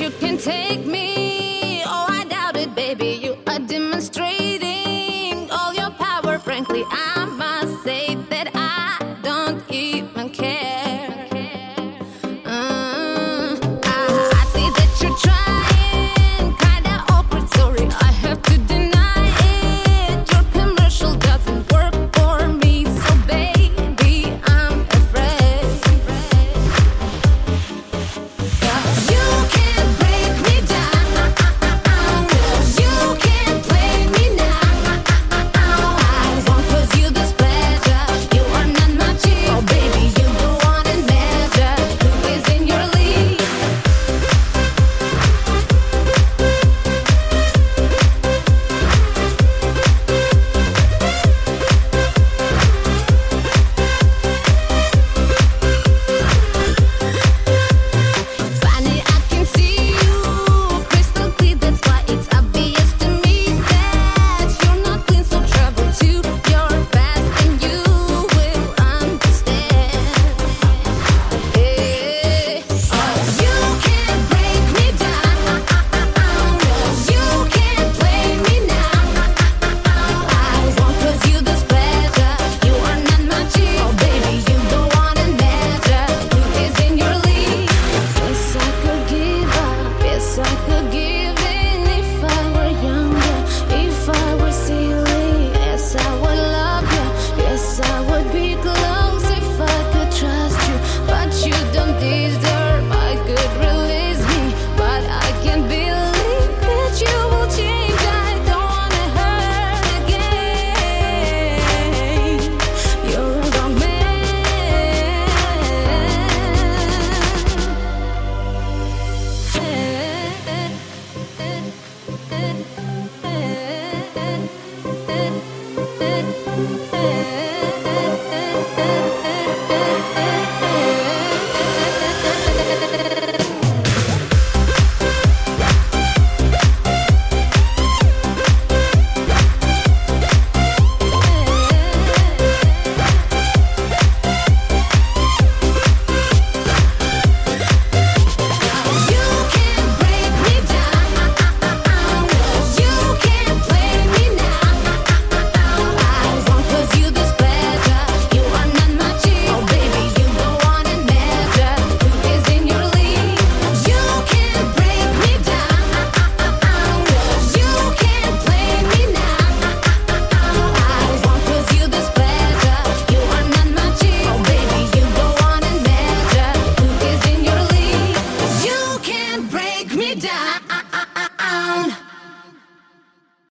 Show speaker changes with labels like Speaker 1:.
Speaker 1: you can take me